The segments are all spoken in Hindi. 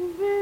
Mm-hmm.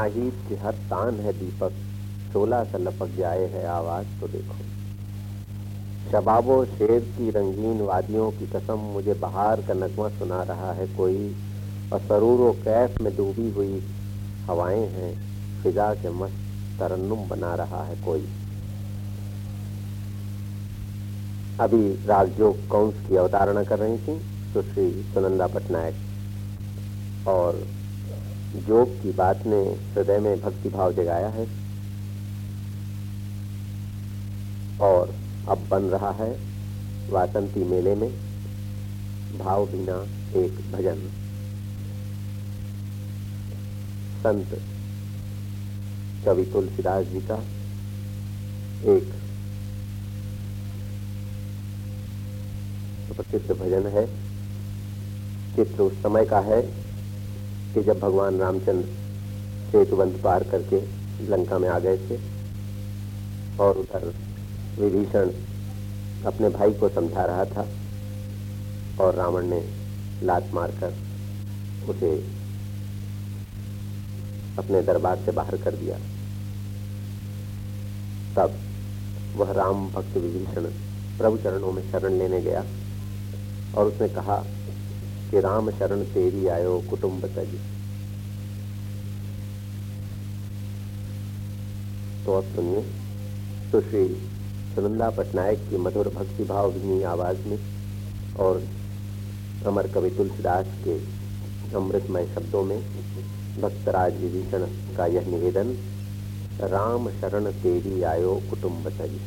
नाहीत के हर तान है दीपक। सोलह सा लपक जाए है आवाज़ तो देखो। शबाबो शेर की रंगीन वादियों की कसम मुझे बहार का नगमा सुना रहा है कोई, और सरूर कैफ में डूबी हुई हवाएँ हैं, फिजा के मस्त तरन्नुम बना रहा है कोई। अभी राजयोग कौंस की अवतारणा कर रही थी सुश्री सुनंदा पटनायक। और योग की बात ने हृदय में भक्ति भाव जगाया है और अब बन रहा है वासंती मेले में भाव बिना एक भजन। संत कवि तुलसीदास जी का एक प्रसिद्ध भजन है चित्र उस समय का है? कि जब भगवान रामचंद्र सेतुबंध पार करके लंका में आ गए थे और उधर विभीषण अपने भाई को समझा रहा था और रावण ने लात मारकर उसे अपने दरबार से बाहर कर दिया। तब वह राम भक्त विभीषण प्रभु चरणों में शरण लेने गया और उसने कहा कि राम शरण तेरी आयो कुटुंब तज। तो अब सुनिए सुश्री सुनंदा पटनायक की मधुर भक्ति भाव भी आवाज़ में और अमर कवि तुलसीदास के अमृतमय शब्दों में भक्तराज विभीषण का यह निवेदन, राम शरण तेरी आयो कुटुंब तजी।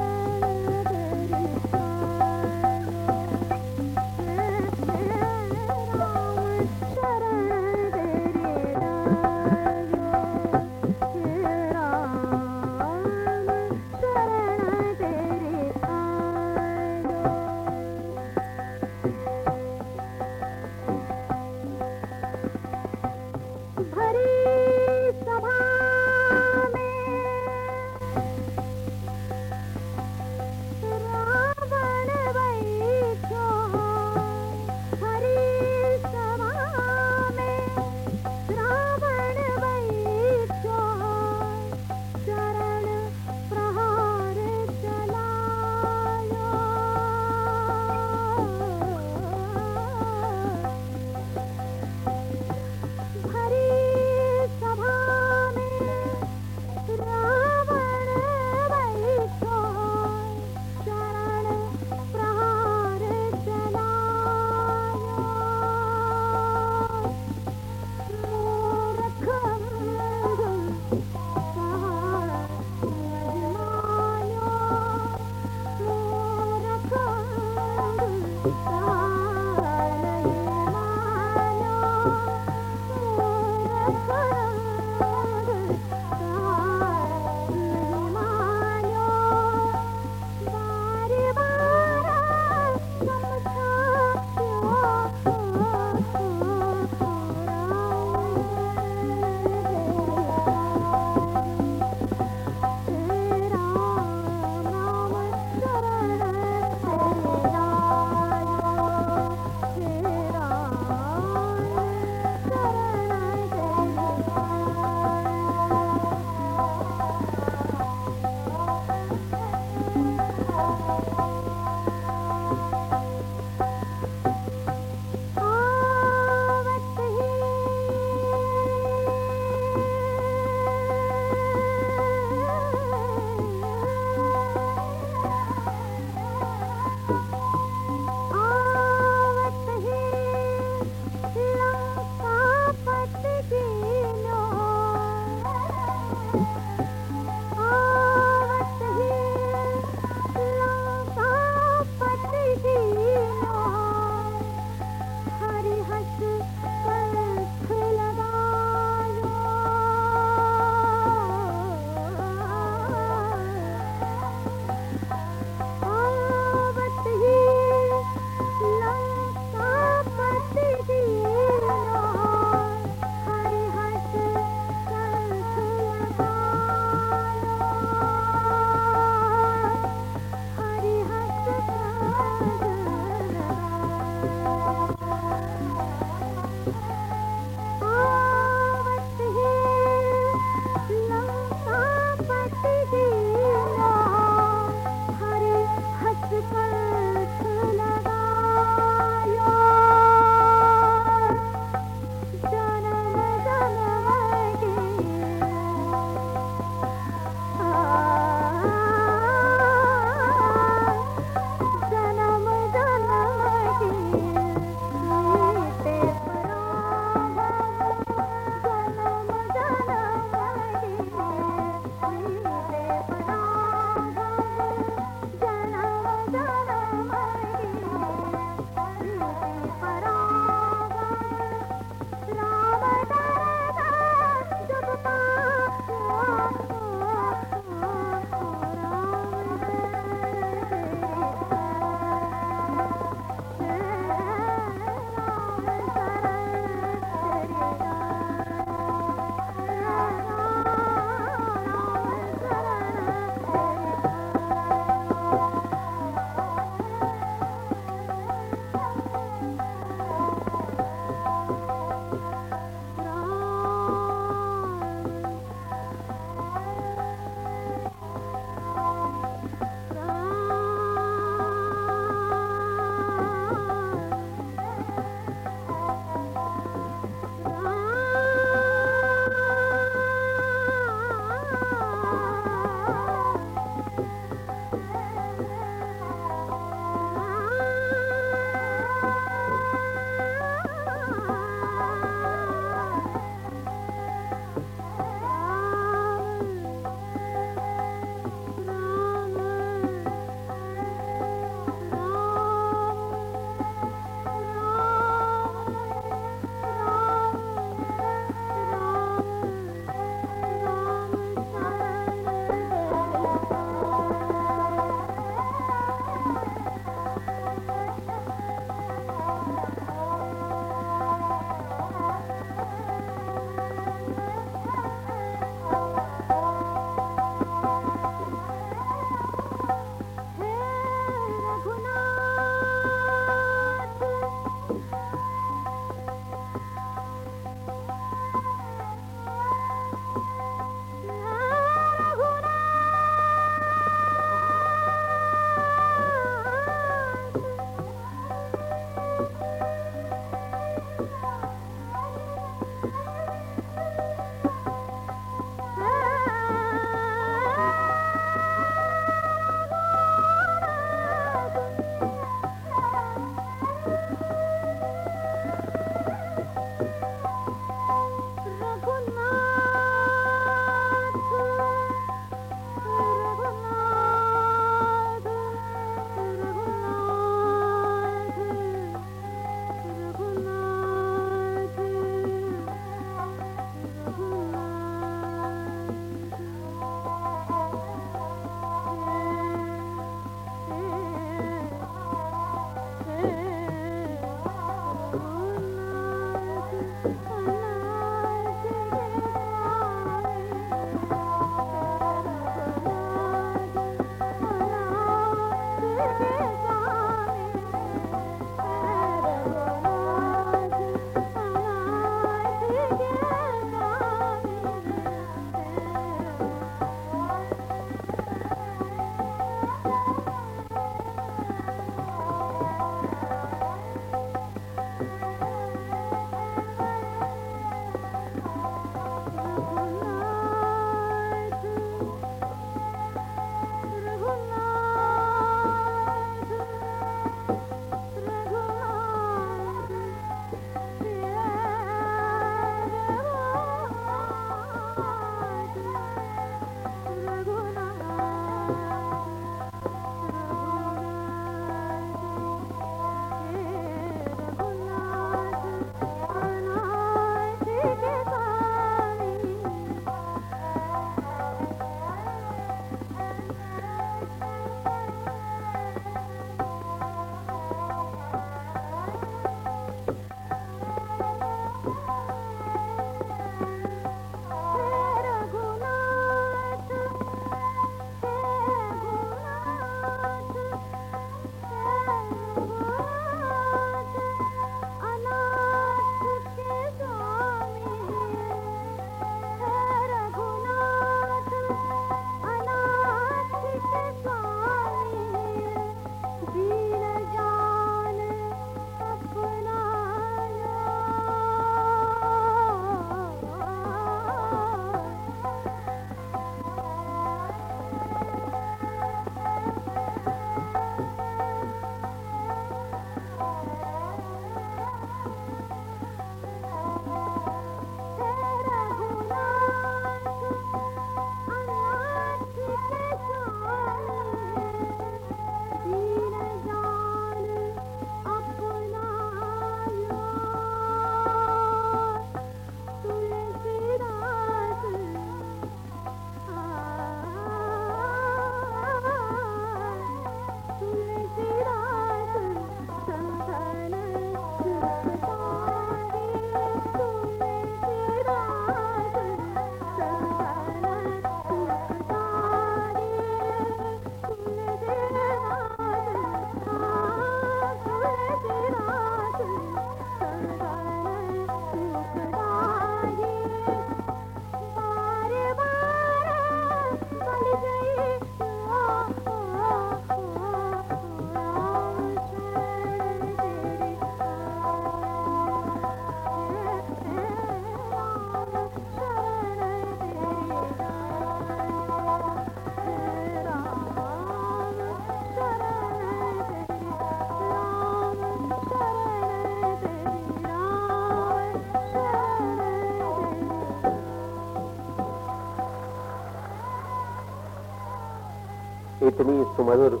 este mi insumador.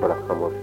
Para famosa